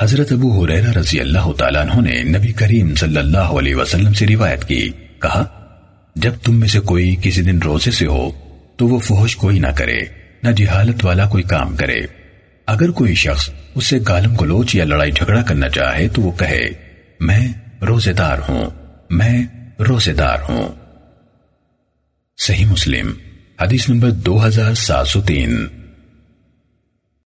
حضرت ابو حریرہ رضی اللہ تعالیٰ عنہ نے نبی کریم صلی اللہ علیہ وسلم سے روایت کی، کہا، جب تم میں سے کوئی کسی دن روزے سے ہو، تو وہ فحش کوئی نہ کرے، نہ جہالت والا کوئی کام کرے۔ اگر کوئی شخص اس سے گالم گلوچ یا لڑائی جھگڑا کرنا چاہے، تو وہ کہے، میں روزے دار ہوں، میں روزے دار ہوں۔ صحیح مسلم، حدیث نمبر دو ہزار سات سو تین۔